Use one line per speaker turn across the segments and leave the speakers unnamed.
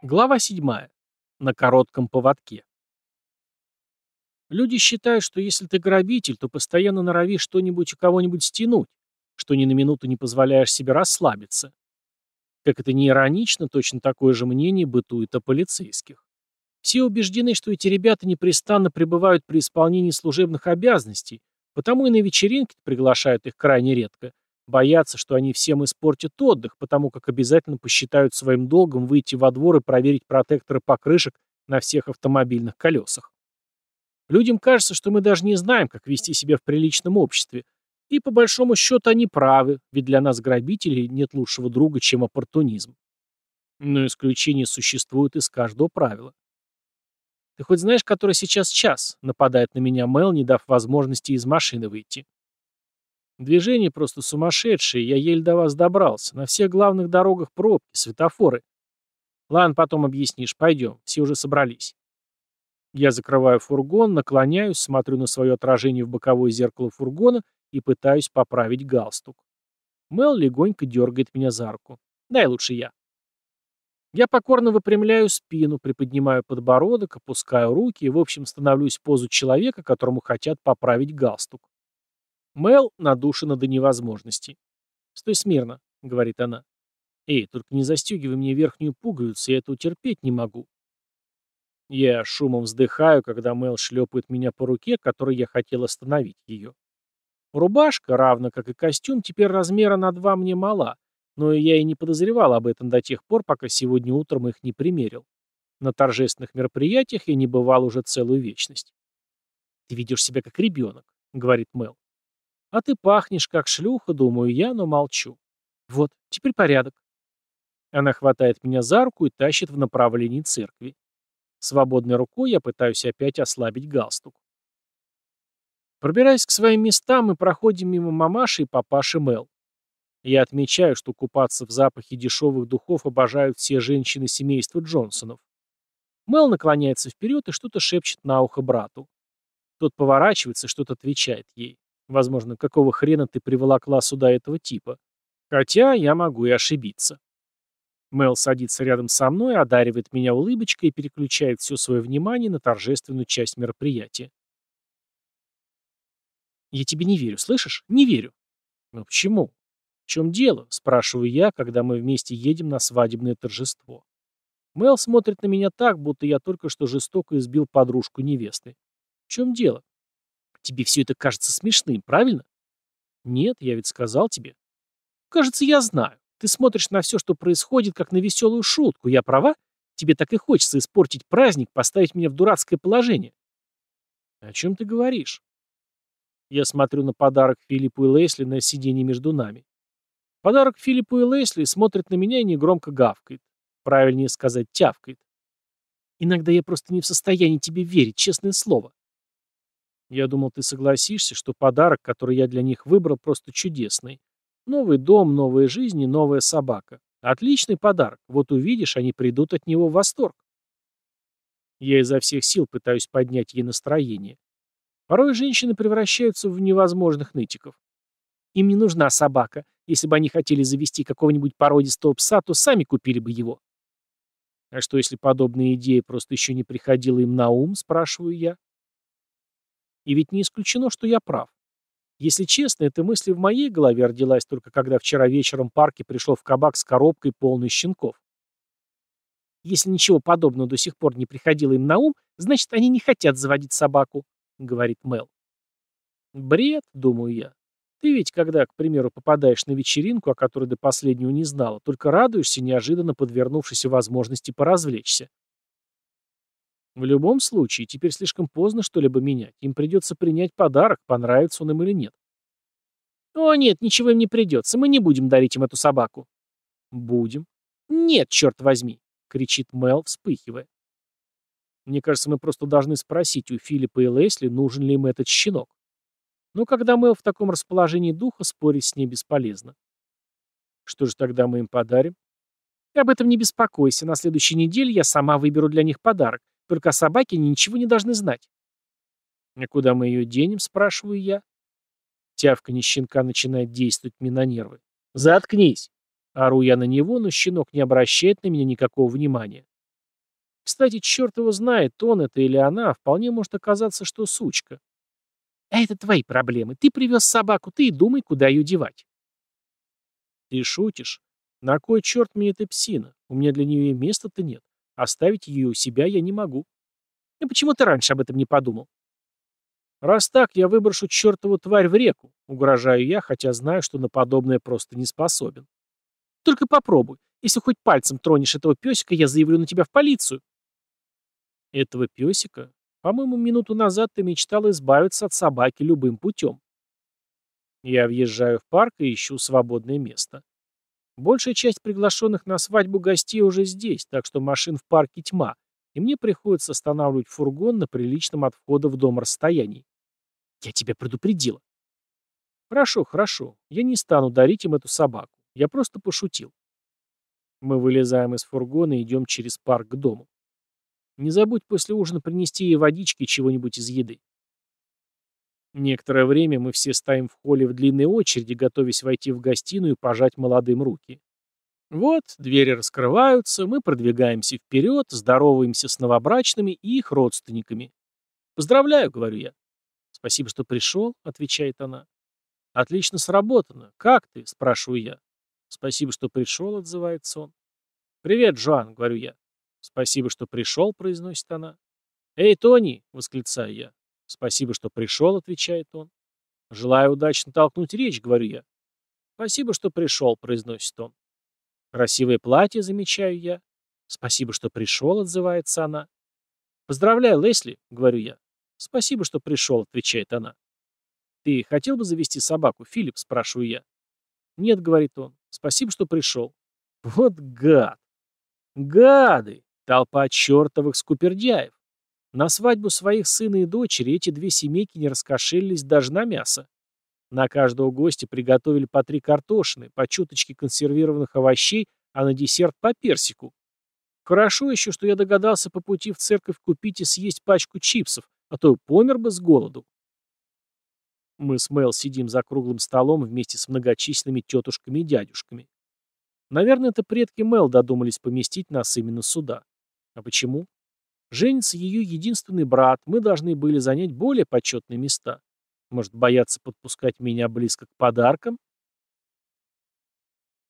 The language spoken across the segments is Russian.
Глава 7. На коротком поводке. Люди считают, что если ты грабитель, то постоянно норовишь что-нибудь у кого-нибудь стянуть, что ни на минуту не позволяешь себе расслабиться. Как это не иронично, точно такое же мнение бытует о полицейских. Все убеждены, что эти ребята непрестанно пребывают при исполнении служебных обязанностей, потому и на вечеринки приглашают их крайне редко, Боятся, что они всем испортят отдых, потому как обязательно посчитают своим долгом выйти во двор и проверить протекторы покрышек на всех автомобильных колесах. Людям кажется, что мы даже не знаем, как вести себя в приличном обществе. И по большому счету они правы, ведь для нас, грабителей, нет лучшего друга, чем оппортунизм. Но исключения существуют из каждого правила. «Ты хоть знаешь, который сейчас час?» — нападает на меня Мел, не дав возможности из машины выйти. Движение просто сумасшедшее, я еле до вас добрался. На всех главных дорогах пробки, светофоры. Ладно, потом объяснишь. Пойдем, все уже собрались. Я закрываю фургон, наклоняюсь, смотрю на свое отражение в боковое зеркало фургона и пытаюсь поправить галстук. Мел легонько дергает меня за руку. Дай лучше я. Я покорно выпрямляю спину, приподнимаю подбородок, опускаю руки и, в общем, становлюсь в позу человека, которому хотят поправить галстук. Мел надушена до невозможности. «Стой смирно», — говорит она. «Эй, только не застегивай мне верхнюю пуговицу, я этого терпеть не могу». Я шумом вздыхаю, когда Мел шлепает меня по руке, которой я хотел остановить ее. Рубашка, равно как и костюм, теперь размера на два мне мала, но я и не подозревал об этом до тех пор, пока сегодня утром их не примерил. На торжественных мероприятиях я не бывал уже целую вечность. «Ты ведешь себя как ребенок», — говорит Мел. А ты пахнешь, как шлюха, думаю я, но молчу. Вот, теперь порядок. Она хватает меня за руку и тащит в направлении церкви. Свободной рукой я пытаюсь опять ослабить галстук. Пробираясь к своим местам, мы проходим мимо мамаши и папаши Мел. Я отмечаю, что купаться в запахе дешевых духов обожают все женщины семейства Джонсонов. Мел наклоняется вперед и что-то шепчет на ухо брату. Тот поворачивается и что-то отвечает ей. Возможно, какого хрена ты приволокла сюда этого типа? Хотя я могу и ошибиться. Мел садится рядом со мной, одаривает меня улыбочкой и переключает все свое внимание на торжественную часть мероприятия. «Я тебе не верю, слышишь? Не верю». «Ну почему? В чем дело?» – спрашиваю я, когда мы вместе едем на свадебное торжество. Мел смотрит на меня так, будто я только что жестоко избил подружку невесты. В чем дело? Тебе все это кажется смешным, правильно? Нет, я ведь сказал тебе. Кажется, я знаю. Ты смотришь на все, что происходит, как на веселую шутку. Я права? Тебе так и хочется испортить праздник, поставить меня в дурацкое положение. О чем ты говоришь? Я смотрю на подарок Филиппу и Лесли на сиденье между нами. Подарок Филиппу и Лесли смотрит на меня и негромко гавкает. Правильнее сказать, тявкает. Иногда я просто не в состоянии тебе верить, честное слово. Я думал, ты согласишься, что подарок, который я для них выбрал, просто чудесный. Новый дом, новая жизнь и новая собака. Отличный подарок. Вот увидишь, они придут от него в восторг. Я изо всех сил пытаюсь поднять ей настроение. Порой женщины превращаются в невозможных нытиков. Им не нужна собака. Если бы они хотели завести какого-нибудь породистого пса, то сами купили бы его. А что, если подобная идея просто еще не приходила им на ум, спрашиваю я? И ведь не исключено, что я прав. Если честно, эта мысль в моей голове родилась только когда вчера вечером в парке пришел в кабак с коробкой, полной щенков. Если ничего подобного до сих пор не приходило им на ум, значит, они не хотят заводить собаку, говорит Мел. Бред, думаю я. Ты ведь, когда, к примеру, попадаешь на вечеринку, о которой до последнего не знала, только радуешься неожиданно подвернувшейся возможности поразвлечься. В любом случае, теперь слишком поздно что-либо менять. Им придется принять подарок, понравится он им или нет. О, нет, ничего им не придется. Мы не будем дарить им эту собаку. Будем. Нет, черт возьми, кричит Мел, вспыхивая. Мне кажется, мы просто должны спросить у Филиппа и Лесли, нужен ли им этот щенок. Но когда Мел в таком расположении духа, спорить с ней бесполезно. Что же тогда мы им подарим? Ты об этом не беспокойся. На следующей неделе я сама выберу для них подарок. Только о собаке они ничего не должны знать. «А куда мы ее денем?» – спрашиваю я. Тявканье щенка начинает действовать мне на нервы. «Заткнись!» Ору я на него, но щенок не обращает на меня никакого внимания. Кстати, черт его знает, он это или она, вполне может оказаться, что сучка. А это твои проблемы. Ты привез собаку, ты и думай, куда ее девать. Ты шутишь? На кой черт мне эта псина? У меня для нее и места-то нет. Оставить ее у себя я не могу. И почему ты раньше об этом не подумал? Раз так, я выброшу чертову тварь в реку, угрожаю я, хотя знаю, что на подобное просто не способен. Только попробуй. Если хоть пальцем тронешь этого песика, я заявлю на тебя в полицию. Этого песика? По-моему, минуту назад ты мечтал избавиться от собаки любым путем. Я въезжаю в парк и ищу свободное место. Большая часть приглашенных на свадьбу гостей уже здесь, так что машин в парке тьма, и мне приходится останавливать фургон на приличном от входа в дом расстоянии. Я тебя предупредила. Хорошо, хорошо. Я не стану дарить им эту собаку. Я просто пошутил. Мы вылезаем из фургона и идем через парк к дому. Не забудь после ужина принести ей водички чего-нибудь из еды. Некоторое время мы все стоим в холле в длинной очереди, готовясь войти в гостиную и пожать молодым руки. Вот, двери раскрываются, мы продвигаемся вперед, здороваемся с новобрачными и их родственниками. «Поздравляю», — говорю я. «Спасибо, что пришел», — отвечает она. «Отлично сработано. Как ты?» — спрашиваю я. «Спасибо, что пришел», — отзывается он. «Привет, Джоан», — говорю я. «Спасибо, что пришел», — произносит она. «Эй, Тони!» — восклицаю я. «Спасибо, что пришел», — отвечает он. «Желаю удачно толкнуть речь», — говорю я. «Спасибо, что пришел», — произносит он. «Красивое платье», — замечаю я. «Спасибо, что пришел», — отзывается она. «Поздравляю, Лесли», — говорю я. «Спасибо, что пришел», — отвечает она. «Ты хотел бы завести собаку, Филипп?» — спрашиваю я. «Нет», — говорит он. «Спасибо, что пришел». Вот гад! Гады! Толпа чертовых скупердяев. На свадьбу своих сына и дочери эти две семейки не раскошелились даже на мясо. На каждого гостя приготовили по три картошины, по чуточке консервированных овощей, а на десерт по персику. Хорошо еще, что я догадался по пути в церковь купить и съесть пачку чипсов, а то помер бы с голоду. Мы с Мэл сидим за круглым столом вместе с многочисленными тетушками и дядюшками. Наверное, это предки Мэл додумались поместить нас именно сюда. А почему? Женится ее единственный брат, мы должны были занять более почетные места. Может, бояться подпускать меня близко к подаркам?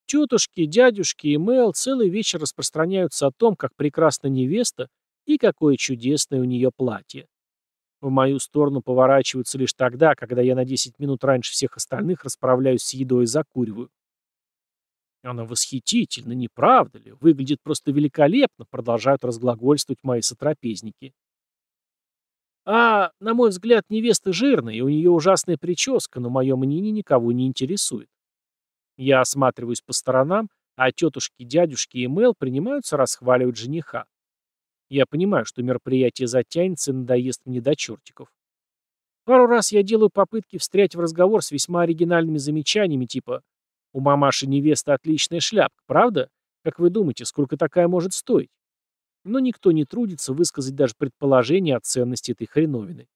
Тетушки, дядюшки и Мэл целый вечер распространяются о том, как прекрасна невеста и какое чудесное у нее платье. В мою сторону поворачиваются лишь тогда, когда я на 10 минут раньше всех остальных расправляюсь с едой и закуриваю. Она восхитительна, не правда ли? Выглядит просто великолепно, продолжают разглагольствовать мои сотрапезники. А, на мой взгляд, невеста жирная, и у нее ужасная прическа, но мое мнение никого не интересует. Я осматриваюсь по сторонам, а тетушки, дядюшки и Мэл принимаются расхваливать жениха. Я понимаю, что мероприятие затянется и надоест мне до чертиков. Пару раз я делаю попытки встрять в разговор с весьма оригинальными замечаниями, типа у мамаши невеста отличная шляпка, правда? Как вы думаете, сколько такая может стоить? Но никто не трудится высказать даже предположение о ценности этой хреновины.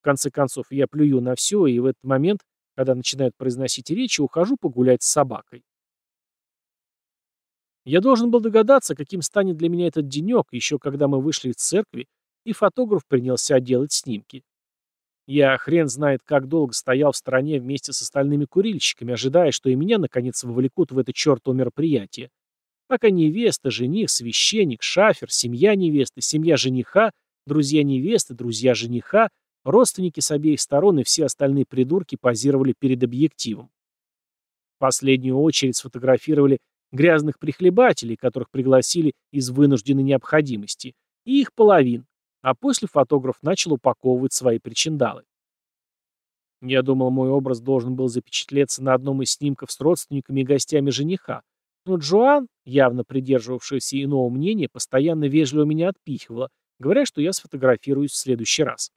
В конце концов, я плюю на все, и в этот момент, когда начинают произносить речи, ухожу погулять с собакой. Я должен был догадаться, каким станет для меня этот денек, еще когда мы вышли из церкви, и фотограф принялся делать снимки. Я хрен знает как долго стоял в стороне вместе с остальными курильщиками, ожидая, что и меня наконец вовлекут в это чертово мероприятие. Пока невеста, жених, священник, шафер, семья невесты, семья жениха, друзья невесты, друзья жениха, родственники с обеих сторон и все остальные придурки позировали перед объективом. В последнюю очередь сфотографировали грязных прихлебателей, которых пригласили из вынужденной необходимости, и их половин, а после фотограф начал упаковывать свои причиндалы. Я думал, мой образ должен был запечатлеться на одном из снимков с родственниками и гостями жениха, но Джоан, явно придерживавшаяся иного мнения, постоянно вежливо меня отпихивала, говоря, что я сфотографируюсь в следующий раз.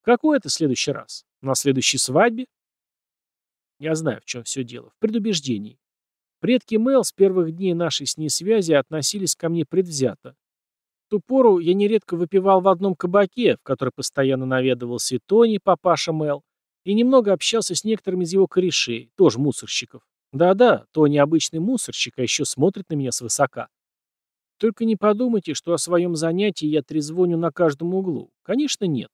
Какой это следующий раз? На следующей свадьбе? Я знаю, в чем все дело. В предубеждении. Предки Мэл с первых дней нашей с ней связи относились ко мне предвзято, ту пору я нередко выпивал в одном кабаке, в который постоянно наведывался и Тони, папаша Мел, и немного общался с некоторыми из его корешей, тоже мусорщиков. Да-да, Тони обычный мусорщик, а еще смотрит на меня свысока. Только не подумайте, что о своем занятии я трезвоню на каждом углу. Конечно, нет.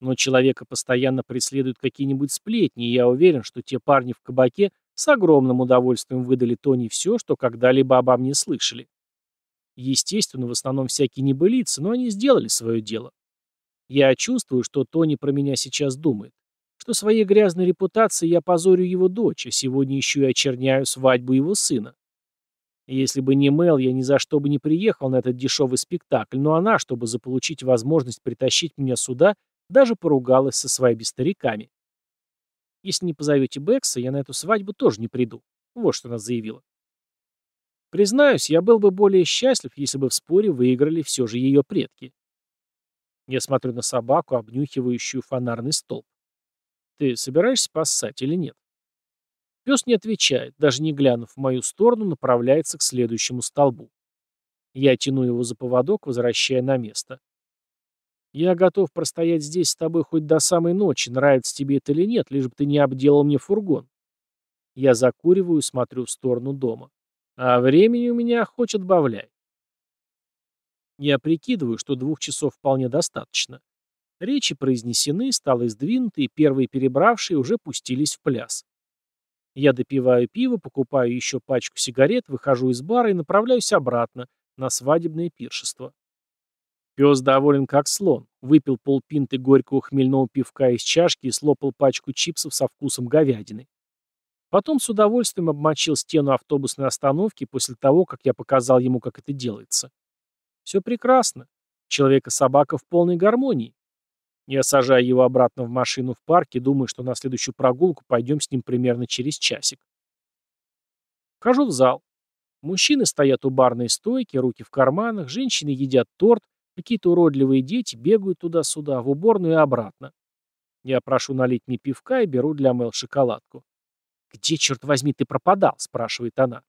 Но человека постоянно преследуют какие-нибудь сплетни, и я уверен, что те парни в кабаке с огромным удовольствием выдали Тони все, что когда-либо обо мне слышали. Естественно, в основном всякие небылицы, но они сделали свое дело. Я чувствую, что Тони про меня сейчас думает, что своей грязной репутацией я позорю его дочь, а сегодня еще и очерняю свадьбу его сына. Если бы не Мел, я ни за что бы не приехал на этот дешевый спектакль, но она, чтобы заполучить возможность притащить меня сюда, даже поругалась со своими стариками. Если не позовете Бекса, я на эту свадьбу тоже не приду. Вот что она заявила. Признаюсь, я был бы более счастлив, если бы в споре выиграли все же ее предки. Я смотрю на собаку, обнюхивающую фонарный столб. Ты собираешься поссать или нет? Пес не отвечает, даже не глянув в мою сторону, направляется к следующему столбу. Я тяну его за поводок, возвращая на место. Я готов простоять здесь с тобой хоть до самой ночи, нравится тебе это или нет, лишь бы ты не обделал мне фургон. Я закуриваю смотрю в сторону дома. А времени у меня хоть отбавляй. Я прикидываю, что двух часов вполне достаточно. Речи произнесены, столы сдвинуты, и первые перебравшие уже пустились в пляс. Я допиваю пиво, покупаю еще пачку сигарет, выхожу из бара и направляюсь обратно, на свадебное пиршество. Пес доволен как слон, выпил полпинты горького хмельного пивка из чашки и слопал пачку чипсов со вкусом говядины. Потом с удовольствием обмочил стену автобусной остановки после того, как я показал ему, как это делается. Все прекрасно. Человек и собака в полной гармонии. Я сажаю его обратно в машину в парке, думаю, что на следующую прогулку пойдем с ним примерно через часик. Вхожу в зал. Мужчины стоят у барной стойки, руки в карманах, женщины едят торт, Какие-то уродливые дети бегают туда-сюда, в уборную и обратно. Я прошу налить мне пивка и беру для Мэл шоколадку. «Где, черт возьми, ты пропадал?» – спрашивает она.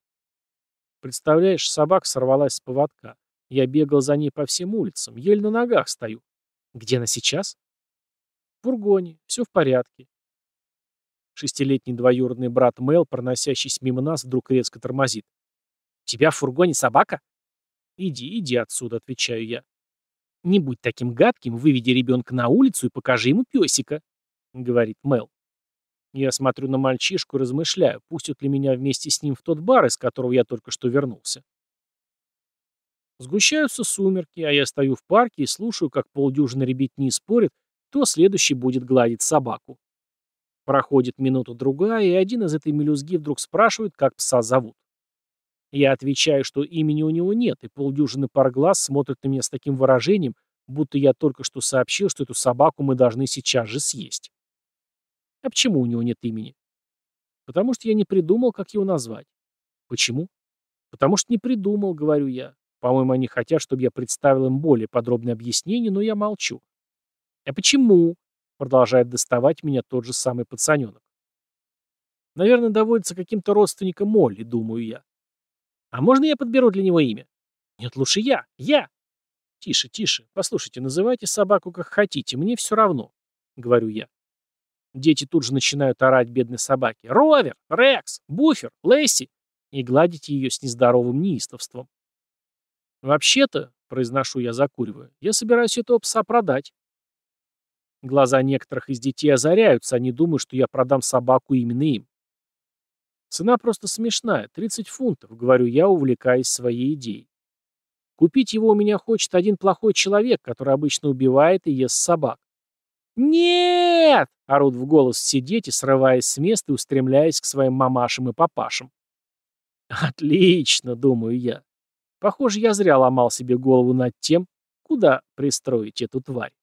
Представляешь, собака сорвалась с поводка. Я бегал за ней по всем улицам, еле на ногах стою. Где она сейчас? В фургоне, все в порядке. Шестилетний двоюродный брат Мэл, проносящийся мимо нас, вдруг резко тормозит. «У тебя в фургоне собака?» «Иди, иди отсюда», — отвечаю я. «Не будь таким гадким, выведи ребенка на улицу и покажи ему песика», — говорит Мел. Я смотрю на мальчишку и размышляю, пустят ли меня вместе с ним в тот бар, из которого я только что вернулся. Сгущаются сумерки, а я стою в парке и слушаю, как полдюжины ребятни спорят, кто следующий будет гладить собаку. Проходит минута-другая, и один из этой мелюзги вдруг спрашивает, как пса зовут. Я отвечаю, что имени у него нет, и полдюжины пар глаз смотрят на меня с таким выражением, будто я только что сообщил, что эту собаку мы должны сейчас же съесть. А почему у него нет имени? Потому что я не придумал, как его назвать. Почему? Потому что не придумал, говорю я. По-моему, они хотят, чтобы я представил им более подробное объяснение, но я молчу. А почему? Продолжает доставать меня тот же самый пацаненок. Наверное, доводится каким-то родственником Молли, думаю я. А можно я подберу для него имя? Нет, лучше я. Я. Тише, тише. Послушайте, называйте собаку как хотите, мне все равно, говорю я. Дети тут же начинают орать бедной собаке. Ровер, Рекс, Буфер, Лесси. И гладить ее с нездоровым неистовством. Вообще-то, произношу я, закуривая, я собираюсь этого пса продать. Глаза некоторых из детей озаряются, они думают, что я продам собаку именно им. Цена просто смешная, 30 фунтов, говорю я, увлекаясь своей идеей. Купить его у меня хочет один плохой человек, который обычно убивает и ест собак. «Нет!» — орут в голос все дети, срываясь с места и устремляясь к своим мамашам и папашам. «Отлично!» — думаю я. Похоже, я зря ломал себе голову над тем, куда пристроить эту тварь.